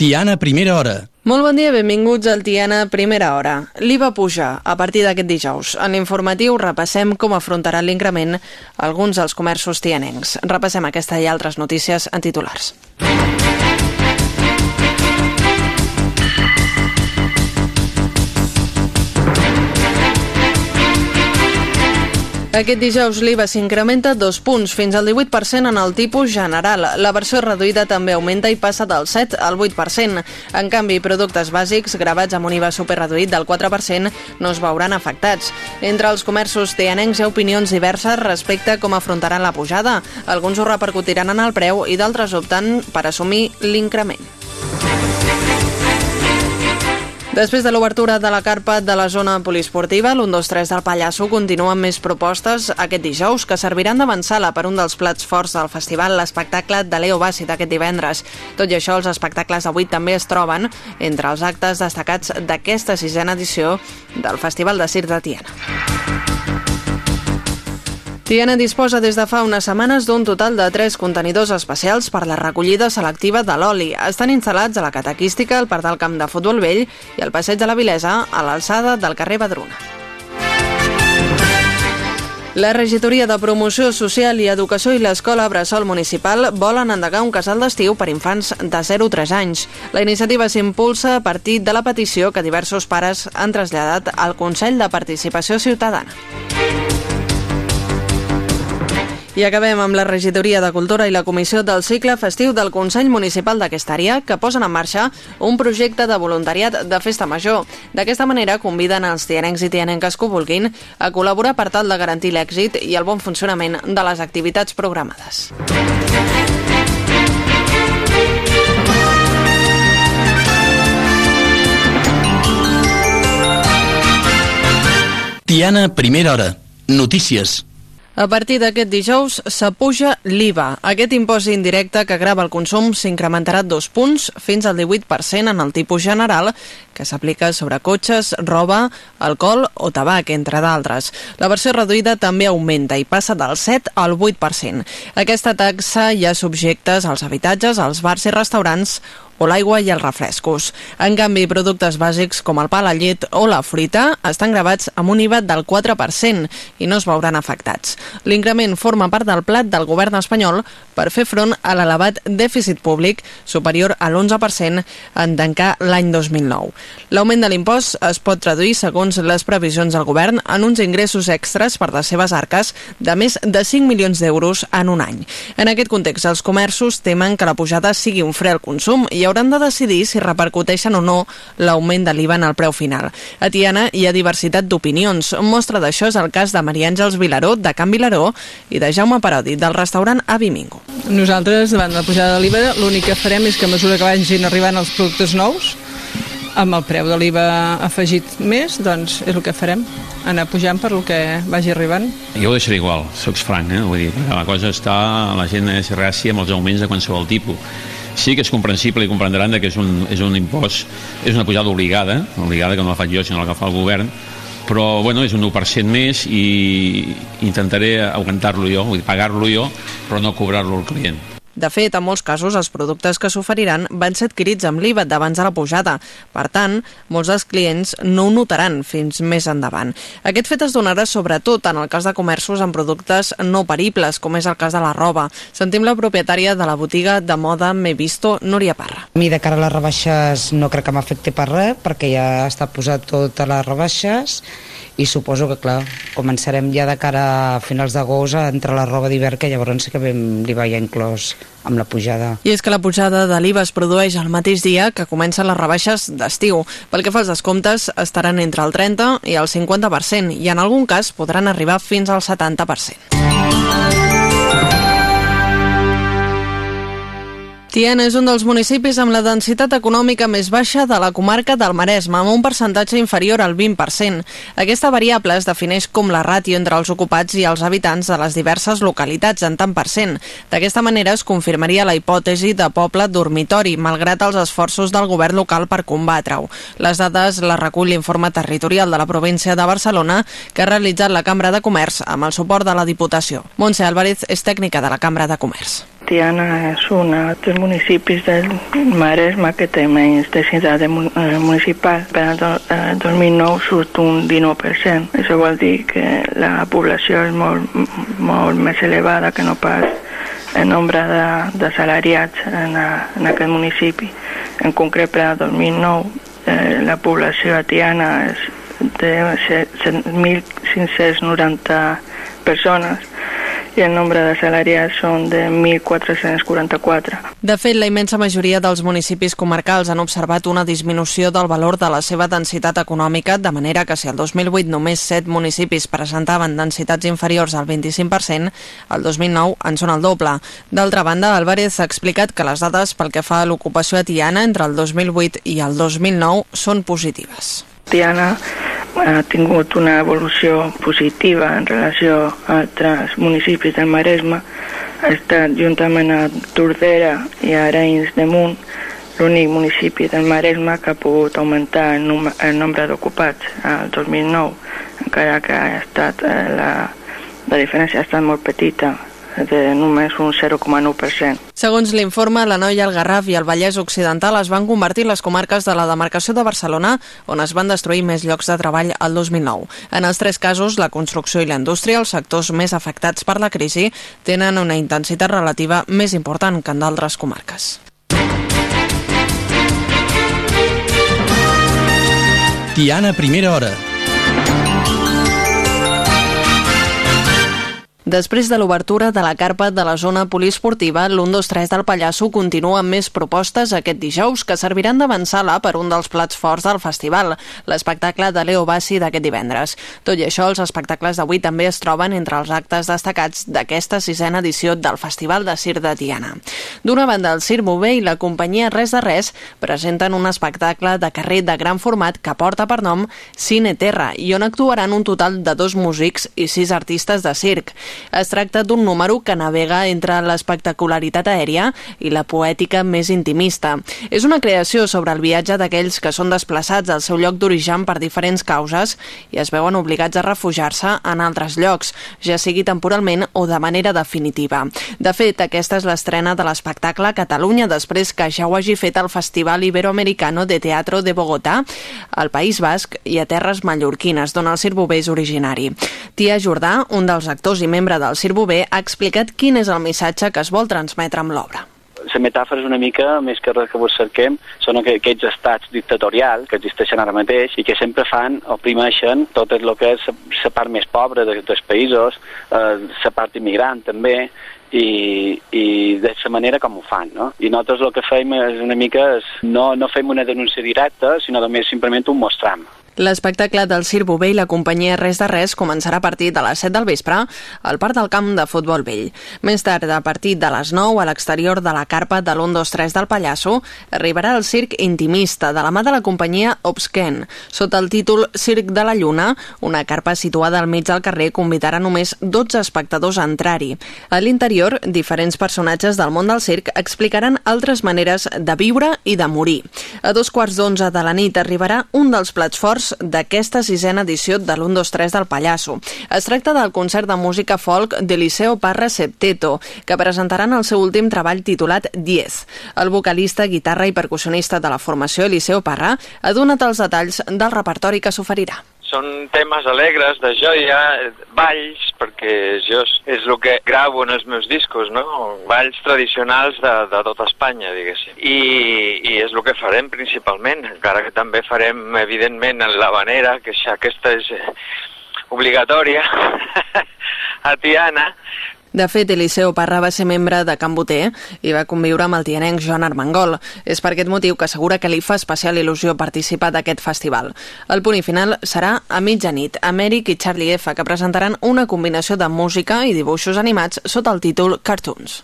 Tiana, primera hora. Molt bon dia, benvinguts al Tiana Primera Hora. L'IVA puja a partir d'aquest dijous. En l'informatiu repassem com afrontaran l'increment alguns dels comerços tianencs. Repassem aquesta i altres notícies en titulars. Aquest dijous l'IVA s'incrementa dos punts, fins al 18% en el tipus general. La versió reduïda també augmenta i passa del 7 al 8%. En canvi, productes bàsics gravats amb un IVA superreduït del 4% no es veuran afectats. Entre els comerços tianencs hi ha opinions diverses respecte a com afrontaran la pujada. Alguns ho repercutiran en el preu i d'altres opten per assumir l'increment. Després de l'obertura de la carpa de la zona poliesportiva, l'1-2-3 del Pallasso continua amb més propostes aquest dijous que serviran d'avançala per un dels plats forts del festival, l'espectacle de Leo Bassi d'aquest divendres. Tot i això, els espectacles d'avui també es troben entre els actes destacats d'aquesta sisena edició del Festival de Circ de Tiana. Tiana disposa des de fa unes setmanes d'un total de tres contenidors especials per la recollida selectiva de l'oli. Estan instal·lats a la catequística, al parc del camp de futbol vell i al passeig de la Vilesa, a l'alçada del carrer Badruna. La regidoria de Promoció Social i Educació i l'Escola Bressol Municipal volen endegar un casal d'estiu per infants de 0 a 3 anys. La iniciativa s'impulsa a partir de la petició que diversos pares han traslladat al Consell de Participació Ciutadana. I acabem amb la regidoria de Cultura i la Comissió del Cicle Festiu del Consell Municipal d'aquesta àrea que posen en marxa un projecte de voluntariat de festa major. D'aquesta manera conviden els tianencs i tianenques que ho vulguin a col·laborar per tal de garantir l'èxit i el bon funcionament de les activitats programades. Tiana, primera hora. Notícies. A partir d'aquest dijous s'apuja l'IVA. Aquest impost indirecte que grava el consum s'incrementarà dos punts fins al 18% en el tipus general que s'aplica sobre cotxes, roba, alcohol o tabac, entre d'altres. La versió reduïda també augmenta i passa del 7 al 8%. Aquesta taxa hi ha subjectes als habitatges, als bars i restaurants o l'aigua i els refrescos. En canvi, productes bàsics com el pa, la llet o la fruita estan gravats amb un IVA del 4% i no es veuran afectats. L'increment forma part del plat del govern espanyol per fer front a l'elevat dèficit públic superior a l'11% en tancar l'any 2009. L'augment de l'impost es pot traduir, segons les previsions del govern, en uns ingressos extras per les seves arques de més de 5 milions d'euros en un any. En aquest context, els comerços temen que la pujada sigui un fre al consum i hauran de decidir si repercuteixen o no l'augment de l'IVA en el preu final. A Tiana hi ha diversitat d'opinions. Mostra d'això és el cas de Maria Àngels Vilaró, de Can Vilaró, i de Jaume Parodi, del restaurant Avimingo. Nosaltres, davant de la pujada de l'IVA, l'únic que farem és que a mesura que vagin arribant els productes nous, amb el preu de l'IVA afegit més, doncs és el que farem, anar pujant per el que vagi arribant. Jo ho deixaré igual, soc franc, eh? Vull dir, la cosa està, la gent és ràcia amb els augments de qualsevol tipus. Sí que és comprensible i comprendran que és un, és un impost, és una pujada obligada, obligada que no la faig jo, sinó la que fa el govern, però bueno, és un 1% més i intentaré aguantar-lo jo, vull pagar-lo jo, però no cobrar-lo al client. De fet, en molts casos, els productes que s'oferiran van ser adquirits amb l'IVA d'abans de la pujada. Per tant, molts dels clients no ho notaran fins més endavant. Aquest fet es donarà sobretot en el cas de comerços amb productes no peribles, com és el cas de la roba. Sentim la propietària de la botiga de moda M'he Visto, Núria Parra. A mi de cara a les rebaixes no crec que m'afecti per res, perquè ja està posat tot a les rebaixes i suposo que, clar, començarem ja de cara a finals d'agost a entrar la roba d'hivern, que llavors sí que vam l'IVA ja inclòs amb la pujada. I és que la pujada de l'IVA es produeix el mateix dia que comencen les rebaixes d'estiu. Pel que fa als descomptes, estaran entre el 30 i el 50% i en algun cas podran arribar fins al 70%. Tiana és un dels municipis amb la densitat econòmica més baixa de la comarca del Maresme, amb un percentatge inferior al 20%. Aquesta variable es defineix com la ràtio entre els ocupats i els habitants de les diverses localitats en tant per cent. D'aquesta manera es confirmaria la hipòtesi de poble dormitori, malgrat els esforços del govern local per combatre-ho. Les dades les recull l'informe territorial de la província de Barcelona que ha realitzat la Cambra de Comerç amb el suport de la Diputació. Montse Álvarez és tècnica de la Cambra de Comerç Tiana és un dels municipis del Maresme que té menys densitat eh, municipal. Per al 2009 surt un 19%. Això vol dir que la població és molt, molt més elevada que no pas el nombre de, de salariats en, a, en aquest municipi. En concret, per al 2009, eh, la població a Tiana és de 1.590 persones i el nombre de salariats són de 1.444. De fet, la immensa majoria dels municipis comarcals han observat una disminució del valor de la seva densitat econòmica, de manera que si el 2008 només 7 municipis presentaven densitats inferiors al 25%, el 2009 en són el doble. D'altra banda, Álvarez ha explicat que les dades pel que fa a l'ocupació a Tiana entre el 2008 i el 2009 són positives. Tiana ha tingut una evolució positiva en relació a altres municipis del Maresme. Ha estat juntament a Tordera i a Arenys de Munt l'únic municipi del Maresme que ha pogut augmentar el, num el nombre d'ocupats al 2009, encara que ha estat, eh, la, la diferència ha estat molt petita, de només un 0,9%. Segons l'informe, la Noia, el Garraf i el Vallès Occidental es van convertir en les comarques de la demarcació de Barcelona on es van destruir més llocs de treball al 2009. En els tres casos, la construcció i la indústria, els sectors més afectats per la crisi, tenen una intensitat relativa més important que en d'altres comarques. Tiana, primera hora. Després de l'obertura de la carpa de la zona poliesportiva, l'1-2-3 del Pallasso continua amb més propostes aquest dijous que serviran d'avançar-la per un dels plats forts del festival, l'espectacle de Leo Bassi d'aquest divendres. Tot i això, els espectacles d'avui també es troben entre els actes destacats d'aquesta sisena edició del Festival de Cir de Tiana. D'una banda, el Cir Bové i la companyia Res de Res presenten un espectacle de carrer de gran format que porta per nom Cine Terra i on actuaran un total de dos músics i sis artistes de circ. Es tracta d'un número que navega entre l'espectacularitat aèria i la poètica més intimista. És una creació sobre el viatge d'aquells que són desplaçats al seu lloc d'origen per diferents causes i es veuen obligats a refugiar-se en altres llocs, ja sigui temporalment o de manera definitiva. De fet, aquesta és l'estrena de l'espectacle Catalunya després que ja ho hagi fet el Festival Iberoamericano de Teatro de Bogotà, al País Basc i a Terres Mallorquines, d'on el Bové és originari. Tia Jordà, un dels actors i membres membre del Cir Bové, ha explicat quin és el missatge que es vol transmetre amb l'obra la metàfora és una mica, més que res que cerquem, són aquests estats dictatorials que existeixen ara mateix i que sempre fan, oprimeixen tot el que és la part més pobra dels, dels països, eh, la part immigrant també, i, i de la manera com ho fan, no? I nosaltres el que fem és una mica, és, no, no fem una denúncia directa, sinó només simplement un mostram. L'espectacle del Cir Bové i la companyia Res de Res començarà a partir de les 7 del vespre al Parc del Camp de Futbol Vell. Més tard, a partir de les 9, a l'exterior de la carpa de l'1-2-3 del Pallasso, arribarà el circ intimista de la mà de la companyia Obsken. Sota el títol Circ de la Lluna, una carpa situada al mig del carrer convidarà només 12 espectadors a entrar-hi. A l'interior, diferents personatges del món del circ explicaran altres maneres de viure i de morir. A dos quarts d'onze de la nit arribarà un dels plats forts d'aquesta sisena edició de l'1-2-3 del Pallasso. Es tracta del concert de música folk de Liceo Parra Septeto, que presentaran el seu últim treball titulat Diez. El vocalista, guitarra i percussionista de la formació Eliseo Parra ha donat els detalls del repertori que s'oferirà són temes alegres, de joia, balls, perquè jo és el que gravo en els meus discos, no? Balls tradicionals de, de tota Espanya, diguéssim. I, I és el que farem principalment, encara que també farem, evidentment, en l'Havanera, que aquesta és obligatòria, a Tiana, de fet, Eliseu Parra va ser membre de Can Boter i va conviure amb el tianenc Joan Armengol. És per aquest motiu que assegura que li fa especial il·lusió participar d'aquest festival. El punt i final serà a mitjanit. Amèric i Charlie F, que presentaran una combinació de música i dibuixos animats sota el títol Cartoons.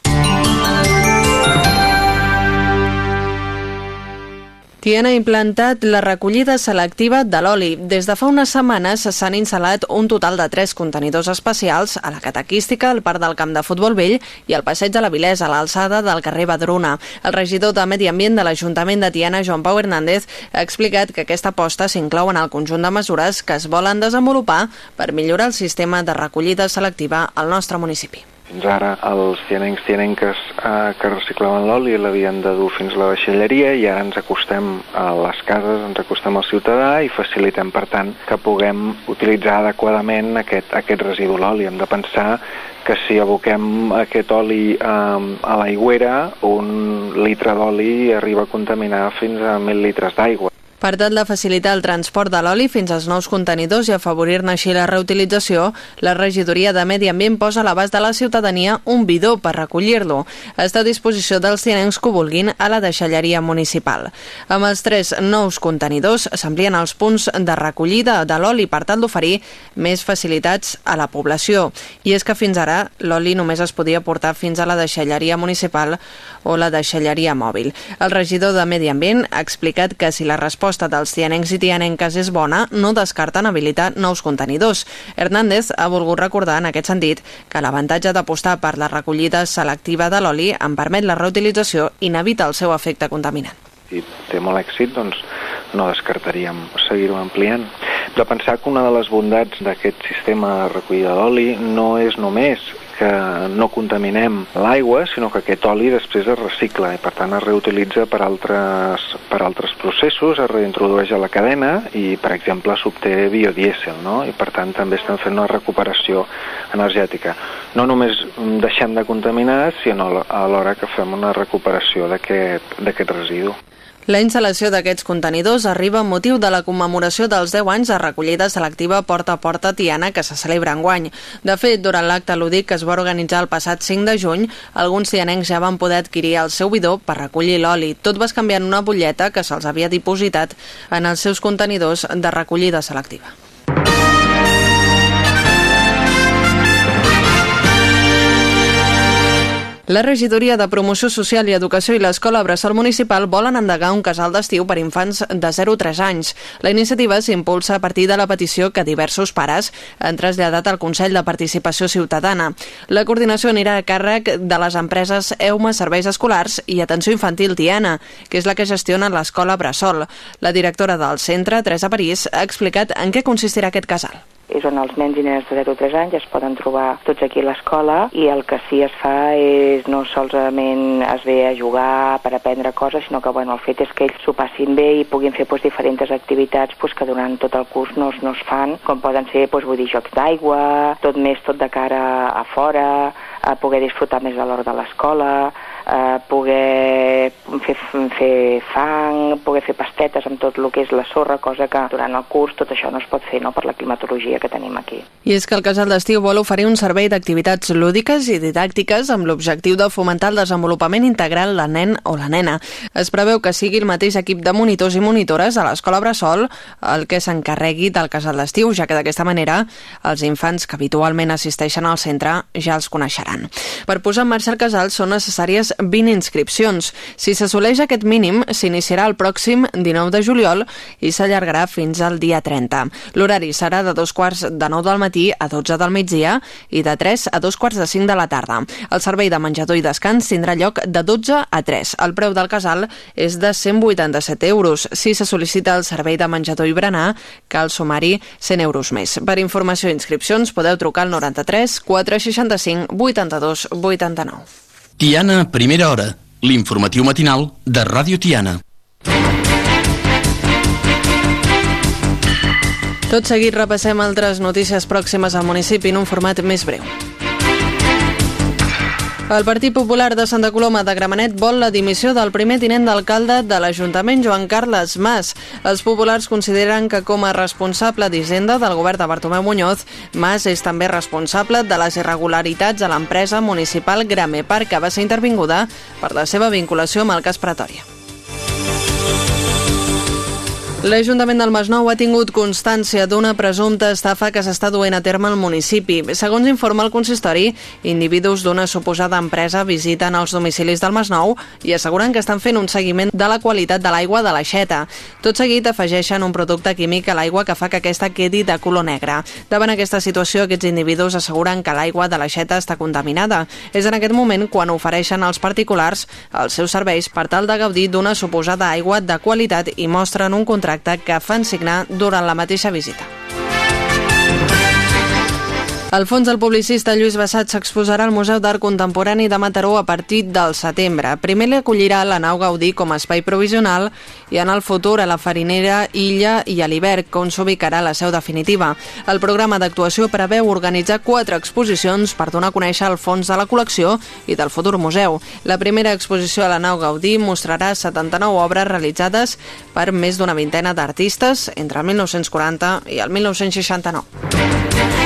Tiana ha implantat la recollida selectiva de l'oli. Des de fa unes setmanes s'han instal·lat un total de tres contenidors especials a la cataquística, al Parc del Camp de Futbol Vell i al Passeig de la Vilesa, a l'alçada del carrer Badruna. El regidor de Medi Ambient de l'Ajuntament de Tiana, Joan Pau Hernández, ha explicat que aquesta aposta s'inclou en el conjunt de mesures que es volen desenvolupar per millorar el sistema de recollida selectiva al nostre municipi. Fins ara els tianencs tianenques eh, que reciclaven l'oli l'havien de dur fins a la deixalleria i ara ens acostem a les cases, ens acostem al ciutadà i facilitem, per tant, que puguem utilitzar adequadament aquest, aquest residu l'oli. Hem de pensar que si aboquem aquest oli eh, a l'aigüera, un litre d'oli arriba a contaminar fins a 1.000 litres d'aigua. Per tal de facilitar el transport de l'oli fins als nous contenidors i afavorir-ne així la reutilització, la regidoria de Medi Ambient posa a l'abast de la ciutadania un bidó per recollir-lo. Està a disposició dels tianencs que ho vulguin a la deixalleria municipal. Amb els tres nous contenidors s'amplien els punts de recollida de l'oli per tal d'oferir més facilitats a la població. I és que fins ara l'oli només es podia portar fins a la deixalleria municipal o la deixalleria mòbil. El regidor de Medi Ambient ha explicat que si la resposta dels tianencs i tianenques és bona, no descarten habilitar nous contenidors. Hernández ha volgut recordar en aquest sentit que l'avantatge d'apostar per la recollida selectiva de l'oli en permet la reutilització i n'evita el seu efecte contaminant. Si té molt èxit, doncs no descartaríem seguir-ho ampliant. De pensar que una de les bondats d'aquest sistema de recollida d'oli no és només que no contaminem l'aigua, sinó que aquest oli després es recicla i per tant es reutilitza per altres, per altres processos, es reintrodueix a la cadena i per exemple s'obté biodièsel no? i per tant també estem fent una recuperació energètica. No només deixem de contaminar, sinó alhora que fem una recuperació d'aquest residu. La instal·lació d'aquests contenidors arriba amb motiu de la commemoració dels 10 anys de recollida selectiva Porta a Porta Tiana que se celebra en guany. De fet, durant l'acte lúdic que es va organitzar el passat 5 de juny, alguns tianencs ja van poder adquirir el seu bidó per recollir l'oli. Tot va canviar en una butlleta que se'ls havia dipositat en els seus contenidors de recollida selectiva. La regidoria de Promoció Social i Educació i l'Escola Bressol Municipal volen endegar un casal d'estiu per infants de 0 a 3 anys. La iniciativa s'impulsa a partir de la petició que diversos pares han traslladat al Consell de Participació Ciutadana. La coordinació anirà a càrrec de les empreses EUMA Serveis Escolars i Atenció Infantil Tiana, que és la que gestiona l'Escola Bressol. La directora del centre, Teresa París, ha explicat en què consistirà aquest casal és on els nens i nenes de 0 a 3 anys es poden trobar tots aquí a l'escola i el que sí es fa és no solament es ve a jugar per aprendre coses, sinó que bueno, el fet és que ells s'ho passin bé i puguin fer pues, diferents activitats pues, que durant tot el curs no, no es fan, com poden ser pues, vull dir, jocs d'aigua, tot més tot de cara a fora, a poder disfrutar més a l'hora de l'escola, eh, poder fer, fer fang, poder fer pastetes amb tot el que és la sorra, cosa que durant el curs tot això no es pot fer no, per la climatologia que tenim aquí. I és que el Casal d'Estiu vol oferir un servei d'activitats lúdiques i didàctiques amb l'objectiu de fomentar el desenvolupament integral del nen o la nena. Es preveu que sigui el mateix equip de monitors i monitores a l'Escola Bressol el que s'encarregui del Casal d'Estiu, ja que d'aquesta manera els infants que habitualment assisteixen al centre ja els coneixeran. Per posar en marxa el casal són necessàries 20 inscripcions. Si s'assoleix aquest mínim, s'iniciarà el pròxim 19 de juliol i s'allargarà fins al dia 30. L'horari serà de dos quarts de 9 del matí a 12 del migdia i de 3 a dos quarts de 5 de la tarda. El servei de menjador i descans tindrà lloc de 12 a 3. El preu del casal és de 187 euros. Si se sol·licita el servei de menjador i berenar, cal sumar-hi 100 euros més. Per informació i inscripcions podeu trucar al 93 465 82 89. Tiana, primera hora, l'informatiu matinal de Ràdio Tiana. Tot seguit repassem altres notícies pròximes al municipi en un format més breu. El Partit Popular de Santa Coloma de Gramenet vol la dimissió del primer tinent d'alcalde de l'Ajuntament, Joan Carles Mas. Els populars consideren que com a responsable d'Hisenda del govern de Bartomeu Muñoz, Mas és també responsable de les irregularitats a l'empresa municipal Gramepar, que va ser intervinguda per la seva vinculació amb el cas Pretòria. L'Ajuntament del Masnou ha tingut constància d'una presumpta estafa que s'està duent a terme al municipi. Segons informa el consistori, individus d'una suposada empresa visiten els domicilis del Masnou i asseguren que estan fent un seguiment de la qualitat de l'aigua de l'aixeta. Tot seguit afegeixen un producte químic a l'aigua que fa que aquesta quedi de color negre. Davant aquesta situació, aquests individus asseguren que l'aigua de l'aixeta està contaminada. És en aquest moment quan ofereixen als particulars els seus serveis per tal de gaudir d'una suposada aigua de qualitat i mostren un contracte contracte que fan signar durant la mateixa visita. El fons del publicista Lluís Bassat s'exposarà al Museu d'Art Contemporani de Mataró a partir del setembre. Primer li acollirà la nau Gaudí com a espai provisional i en el futur a la Farinera, Illa i a l'Iberg, on s'ubicarà la seu definitiva. El programa d'actuació preveu organitzar quatre exposicions per donar a conèixer el fons de la col·lecció i del futur museu. La primera exposició a la nau Gaudí mostrarà 79 obres realitzades per més d'una vintena d'artistes entre el 1940 i el 1969.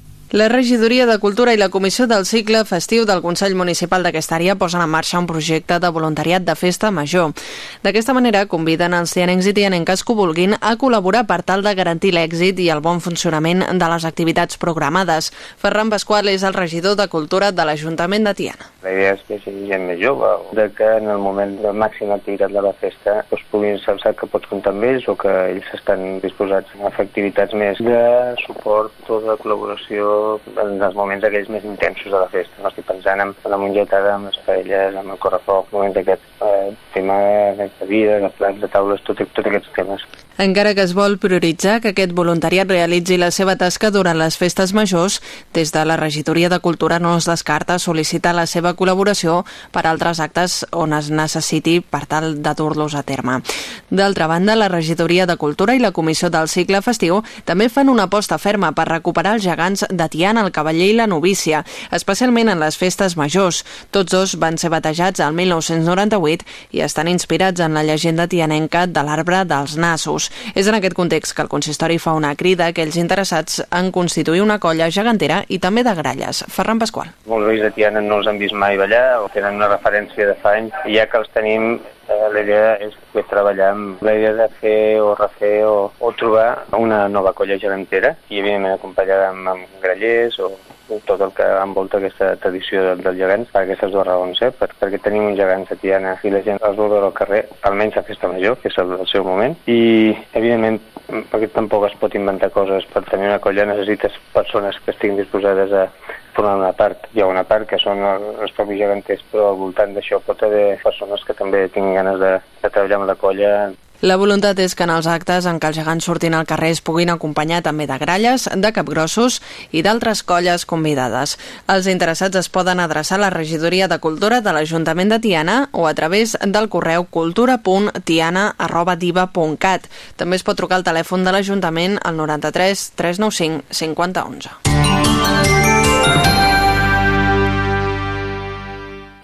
La regidoria de Cultura i la Comissió del Cicle Festiu del Consell Municipal d'aquesta àrea posen en marxa un projecte de voluntariat de festa major. D'aquesta manera, conviden els tianencs i tianenques que vulguin a col·laborar per tal de garantir l'èxit i el bon funcionament de les activitats programades. Ferran Pasqual és el regidor de Cultura de l'Ajuntament de Tiana. La idea és que sigui gent més jove, de que en el moment de màxima activitat de la festa doncs puguin saber que pots comptar amb ells o que ells estan disposats a fer activitats més de suport o de col·laboració en els moments aquells més intensos de la festa. No estic pensant en la mongetada, amb les paelles, amb el correfoc, moments d'aquest eh, tema de vida, de plats, de taules, tots tot aquests temes. Encara que es vol prioritzar que aquest voluntariat realitzi la seva tasca durant les festes majors, des de la Regidoria de Cultura no es descarta sol·licitar la seva col·laboració per altres actes on es necessiti per tal de dur-los a terme. D'altra banda, la Regidoria de Cultura i la Comissió del Cicle Festiu també fan una aposta ferma per recuperar els gegants de Tiana, el Cavaller i la Novícia, especialment en les festes majors. Tots dos van ser batejats al 1998 i estan inspirats en la llegenda tianenca de l'arbre dels nassos. És en aquest context que el consistori fa una crida a aquells interessats en constituir una colla gegantera i també de gralles. Ferran Pasqual. Molts nois de Tiana no els han vist mai ballar o tenen una referència de fa anys ja que els tenim la idea és que treballar amb la idea de fer o refer o, o trobar una nova colla gegantera i evidentment acompanyada amb, amb grallers o tot el que envolta aquesta tradició del, del gegant per aquestes dues raons, eh? per, perquè tenim un gegant a Tiana i la gent els vol veure al carrer, almenys a Festa Major, que és el, el seu moment, i evidentment perquè tampoc es pot inventar coses per tenir una colla necessites persones que estiguin disposades a formar una part. Hi ha una part que són els propis geganters, però al voltant d'això pot haver persones que també tinguin ganes de, de treballar amb la colla la voluntat és que en els actes en què els gegants surtin al carrer es puguin acompanyar també de gralles, de capgrossos i d'altres colles convidades. Els interessats es poden adreçar a la regidoria de Cultura de l'Ajuntament de Tiana o a través del correu cultura.tiana.diva.cat. També es pot trucar al telèfon de l'Ajuntament al 93 395 5011.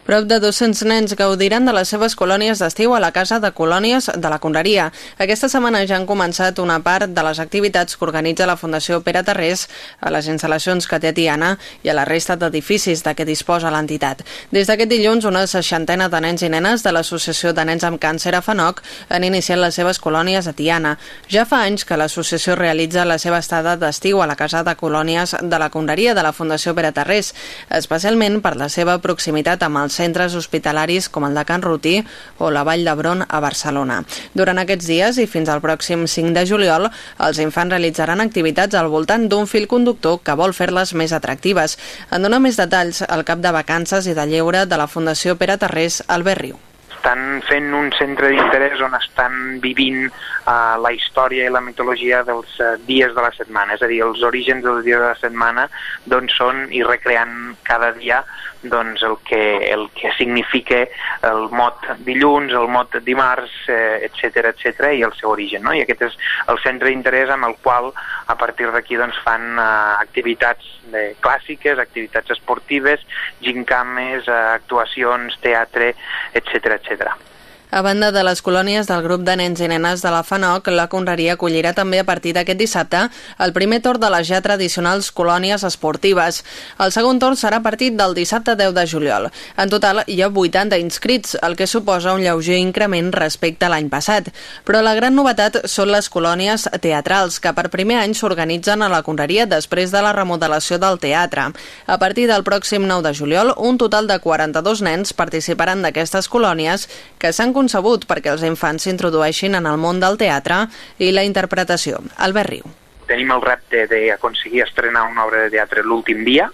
Prop de 200 nens gaudiran de les seves colònies d'estiu a la Casa de Colònies de la Conreria. Aquesta setmana ja han començat una part de les activitats que organitza la Fundació Pere Tarrés a les instal·lacions que té Tiana i a la resta d'edificis de què disposa l'entitat. Des d'aquest dilluns, una seixantena de nens i nenes de l'Associació de Nens amb Càncer a FANOC han iniciat les seves colònies a Tiana. Ja fa anys que l'associació realitza la seva estada d'estiu a la Casa de Colònies de la Conreria de la Fundació Pere Tarrés, especialment per la seva proximitat amb els centres hospitalaris com el de Can Rutí o la Vall d'Hebron a Barcelona. Durant aquests dies i fins al pròxim 5 de juliol, els infants realitzaran activitats al voltant d'un fil conductor que vol fer-les més atractives. En dona més detalls el cap de vacances i de lleure de la Fundació Pere Tarrés, Albert Riu estan fent un centre d'interès on estan vivint uh, la història i la mitologia dels uh, dies de la setmana, és a dir, els orígens dels dies de la setmana d'on són i recreant cada dia doncs, el, que, el que significa el mot dilluns, el mot dimarts, etc eh, etc i el seu origen. No? I aquest és el centre d'interès amb el qual a partir d'aquí doncs, fan eh, activitats de, clàssiques, activitats esportives, gincames, eh, actuacions, teatre, etc etc. A banda de les colònies del grup de nens i nenes de la FANOC, la Conreria acollirà també a partir d'aquest dissabte el primer torn de les ja tradicionals colònies esportives. El segon torn serà a partir del dissabte 10 de juliol. En total hi ha 80 inscrits, el que suposa un lleuger increment respecte a l'any passat. Però la gran novetat són les colònies teatrals, que per primer any s'organitzen a la Conreria després de la remodelació del teatre. A partir del pròxim 9 de juliol, un total de 42 nens participaran d'aquestes colònies que s'han concebut perquè els infants s'introdueixin en el món del teatre i la interpretació. Albert Riu tenim el repte d'aconseguir estrenar una obra de teatre l'últim dia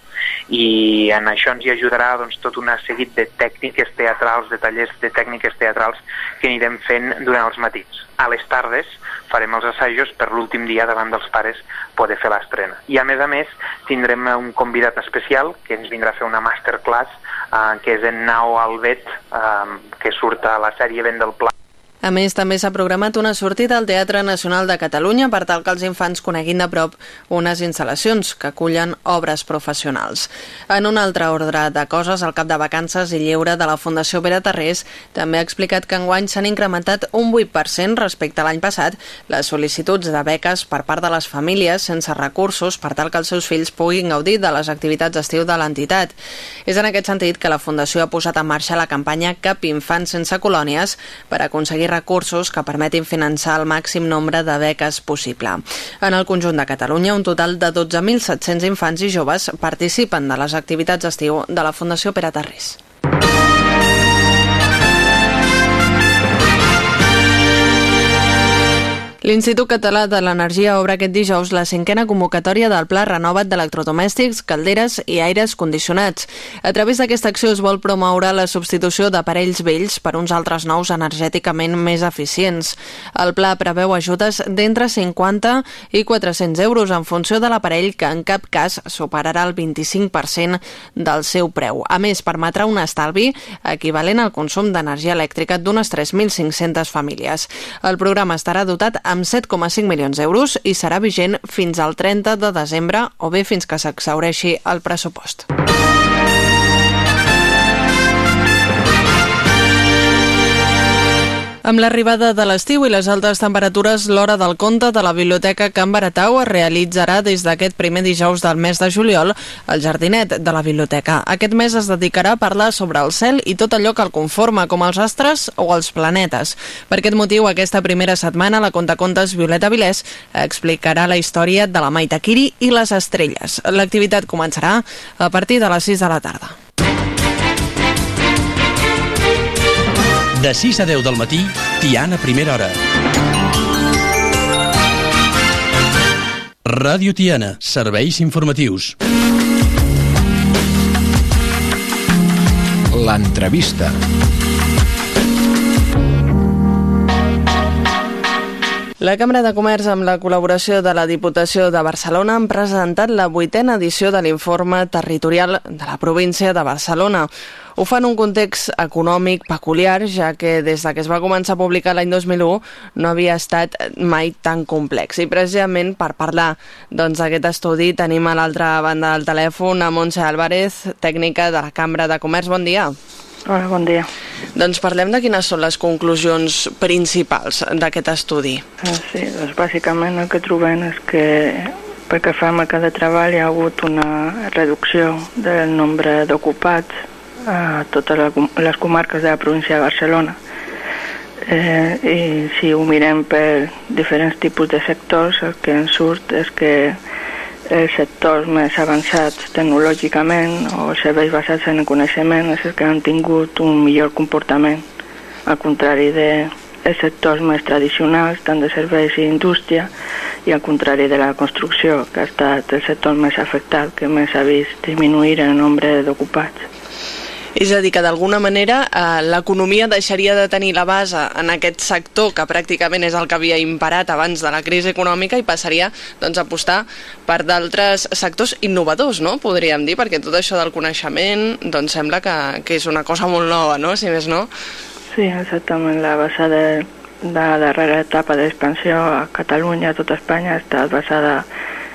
i en això ens hi ajudarà doncs, tot una seguit de tècniques teatrals, de tallers de tècniques teatrals que anirem fent durant els matins. A les tardes farem els assajos per l'últim dia davant dels pares poder fer l'estrena. I a més a més tindrem un convidat especial que ens vindrà a fer una masterclass eh, que és en Nao Albet, eh, que surt a la sèrie Vent del Pla a més, també s'ha programat una sortida al Teatre Nacional de Catalunya per tal que els infants coneguin de prop unes instal·lacions que acullen obres professionals. En un altre ordre de coses, el cap de vacances i lleure de la Fundació Pere Tarrés també ha explicat que enguany s'han incrementat un 8% respecte a l'any passat les sol·licituds de beques per part de les famílies sense recursos per tal que els seus fills puguin gaudir de les activitats d'estiu de l'entitat. És en aquest sentit que la Fundació ha posat en marxa la campanya Cap infant sense colònies per aconseguir recursos que permetin finançar el màxim nombre de beques possible. En el conjunt de Catalunya, un total de 12.700 infants i joves participen de les activitats d'estiu de la Fundació Pere Tarrés. L'Institut Català de l'Energia obre aquest dijous la cinquena convocatòria del Pla Renovat d'Electrodomèstics, Calderes i Aires Condicionats. A través d'aquesta acció es vol promoure la substitució d'aparells vells per uns altres nous energèticament més eficients. El pla preveu ajudes d'entre 50 i 400 euros en funció de l'aparell que en cap cas superarà el 25% del seu preu. A més, permetrà un estalvi equivalent al consum d'energia elèctrica d'unes 3.500 famílies. El programa estarà dotat amb amb 7,5 milions d'euros i serà vigent fins al 30 de desembre o bé fins que s'exaureixi el pressupost. Amb l'arribada de l'estiu i les altes temperatures, l'hora del conte de la Biblioteca Can Baratau es realitzarà des d'aquest primer dijous del mes de juliol al jardinet de la biblioteca. Aquest mes es dedicarà a parlar sobre el cel i tot allò que el conforma, com els astres o els planetes. Per aquest motiu, aquesta primera setmana, la contacontes Violeta Vilés explicarà la història de la Maita Kiri i les estrelles. L'activitat començarà a partir de les 6 de la tarda. De 6 a 10 del matí, Tiana Primera Hora. Ràdio Tiana, serveis informatius. L'entrevista. La Cambra de Comerç, amb la col·laboració de la Diputació de Barcelona, han presentat la vuitena edició de l'informe territorial de la província de Barcelona. Ho fan en un context econòmic peculiar, ja que des de que es va començar a publicar l'any 2001 no havia estat mai tan complex. I precisament per parlar doncs, d'aquest doncs, estudi tenim a l'altra banda del telèfon a Montse Álvarez, tècnica de la Cambra de Comerç. Bon dia. Hola, bon dia. Doncs parlem de quines són les conclusions principals d'aquest estudi. Ah, sí, doncs bàsicament el que trobem és que pel que fa a cada treball hi ha hagut una reducció del nombre d'ocupats a totes les comarques de la província de Barcelona. Eh, I si ho mirem per diferents tipus de sectors, el que ens surt és que els sectors més avançats tecnològicament o serveis basats en el coneixement és els que han tingut un millor comportament, al contrari de els sectors més tradicionals, tant de serveis i indústria, i al contrari de la construcció, que ha estat el sector més afectat, que més ha vist disminuir el nombre d'ocupats. És a dir, que d'alguna manera eh, l'economia deixaria de tenir la base en aquest sector que pràcticament és el que havia imparat abans de la crisi econòmica i passaria doncs, a apostar per d'altres sectors innovadors, no? podríem dir, perquè tot això del coneixement doncs, sembla que, que és una cosa molt nova, no? si més no. Sí, exactament. La base de, de la darrera etapa d'expansió a Catalunya, a tota Espanya, estat basada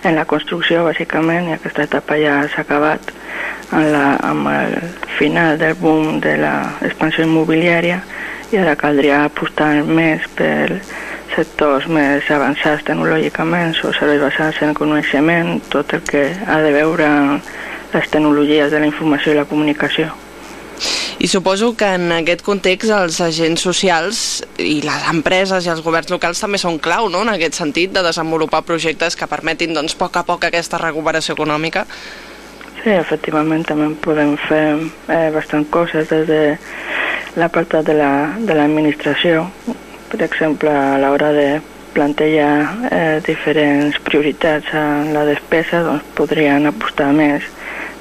en la construcció, bàsicament, i aquesta etapa ja s'ha acabat amb, la, amb el final del boom de l'expansió immobiliària i ara caldria apostar més per sectors més avançats tecnològicament, o serveis basats en coneixement, tot el que ha de veure les tecnologies de la informació i la comunicació. I suposo que en aquest context els agents socials i les empreses i els governs locals també són clau, no?, en aquest sentit, de desenvolupar projectes que permetin, doncs, a poc a poc aquesta recuperació econòmica. Sí, efectivament, també podem fer eh, bastant coses des de la part de l'administració. La, per exemple, a l'hora de plantejar eh, diferents prioritats en la despesa, doncs podrien apostar més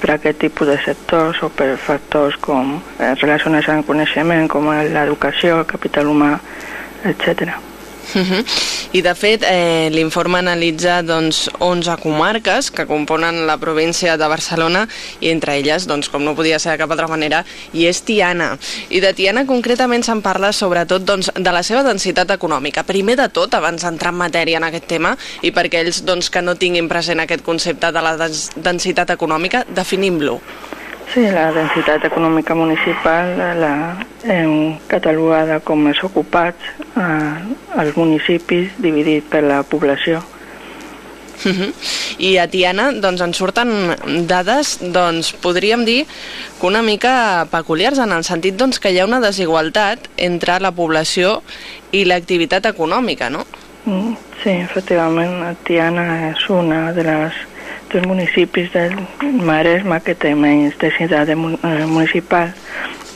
per aquest tipus de sectors o per factors com eh, relacionats amb coneixement, com l'educació, el capital humà, etc. Uh -huh. I de fet, eh, l'informe analitza doncs, 11 comarques que componen la província de Barcelona i entre elles, doncs, com no podia ser de cap altra manera, hi és Tiana. I de Tiana concretament se'n parla sobretot doncs, de la seva densitat econòmica. Primer de tot, abans d'entrar en matèria en aquest tema, i perquè ells doncs, que no tinguin present aquest concepte de la densitat econòmica, definim-lo. Sí, la densitat econòmica municipal la hem catalogada com més ocupats eh, als municipis dividit per la població. Uh -huh. I a Tiana doncs, en surten dades, doncs, podríem dir, que una mica peculiars, en el sentit doncs, que hi ha una desigualtat entre la població i l'activitat econòmica, no? Mm, sí, efectivament, Tiana és una de les dels municipis del Maresme que menys densitat eh, municipal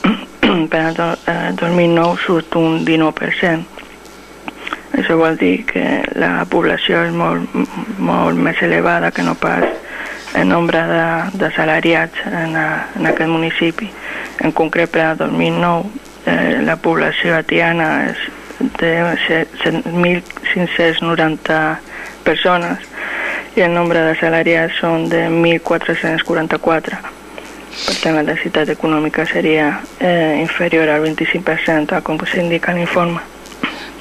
per al 2009 surt un 19%. Això vol dir que la població és molt, molt més elevada que no pas el nombre de, de salariats en, a, en aquest municipi. En concret, per al 2009, eh, la població atiana és de 1.590 persones i el nombre de salariats són de 1.444. Per tant, la densitat econòmica seria eh, inferior al 25%, com s'indica en l'informe.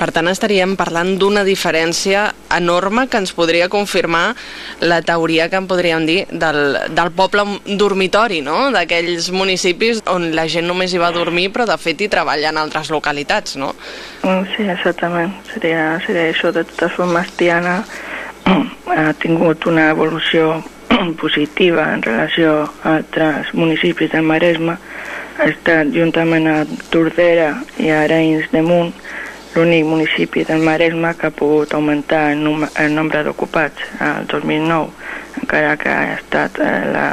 Per tant, estaríem parlant d'una diferència enorme que ens podria confirmar la teoria que en podríem dir del, del poble dormitori, no? d'aquells municipis on la gent només hi va a dormir però de fet hi treballa en altres localitats, no? Mm, sí, exactament. Seria, seria això. De totes formes, Tiana ha tingut una evolució positiva en relació a altres municipis del Maresme. Ha estat juntament a Tordera i a Arenys de Munt l'únic municipi del Maresme que ha pogut augmentar el, num el nombre d'ocupats al 2009, encara que ha estat, eh, la,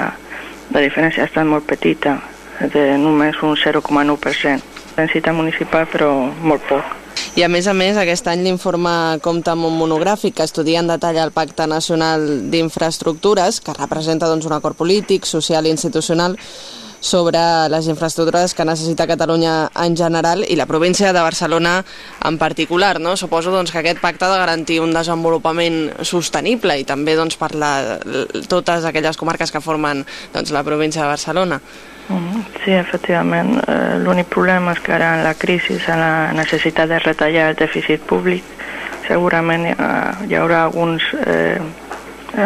la diferència ha estat molt petita, de només un 0,9%. Densitat municipal, però molt poc. I a més a més, aquest any l'informe compta amb un monogràfic que estudia en detall el Pacte Nacional d'Infraestructures, que representa doncs, un acord polític, social i institucional sobre les infraestructures que necessita Catalunya en general i la província de Barcelona en particular. No? Suposo doncs, que aquest pacte ha de garantir un desenvolupament sostenible i també doncs, per la, totes aquelles comarques que formen doncs, la província de Barcelona. Mm, sí, efectivament. Eh, L'únic problema és que ara en la crisi, en la necessitat de retallar el dèficit públic, segurament hi, hi haurà alguns, eh,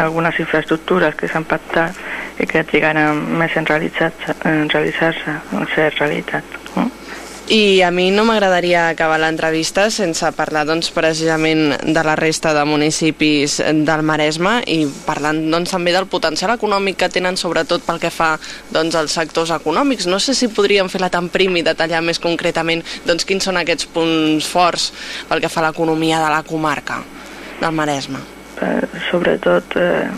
algunes infraestructures que s'han pactat i que trigaran més en realitzar-se, en, realitzar en ser realitat. I a mi no m'agradaria acabar l'entrevista sense parlar doncs, precisament de la resta de municipis del Maresme i parlant doncs, també del potencial econòmic que tenen sobretot pel que fa doncs, als sectors econòmics. No sé si podríem fer-la tan prim i detallar més concretament doncs, quins són aquests punts forts pel que fa a l'economia de la comarca del Maresme. Eh, sobretot, eh,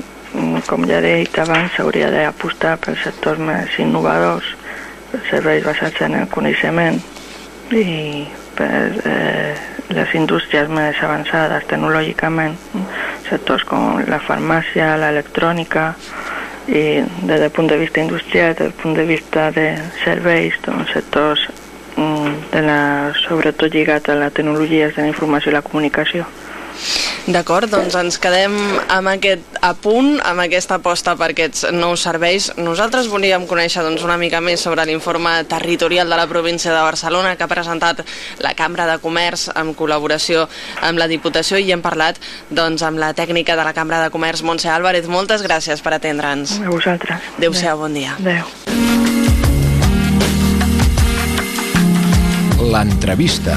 com ja he dit abans, s'hauria d'apostar per sectors més innovadors, per serveis basats en el coneixement, i per eh, les indústries més avançades tecnològicament, sectors com la farmàcia, l'electrònica, i des del punt de vista industrial, des del punt de vista de serveis, doncs sectors mm, de la, sobretot lligat a les tecnologies de la informació i la comunicació. D'acord, doncs ens quedem amb aquest apunt, amb aquesta aposta per aquests nous serveis. Nosaltres volíem conèixer doncs, una mica més sobre l'informe territorial de la província de Barcelona que ha presentat la Cambra de Comerç en col·laboració amb la Diputació i hem parlat doncs, amb la tècnica de la Cambra de Comerç, Montse Álvarez. Moltes gràcies per atendre'ns. A vosaltres. Adéu-siau, bon dia. Adéu. L'entrevista.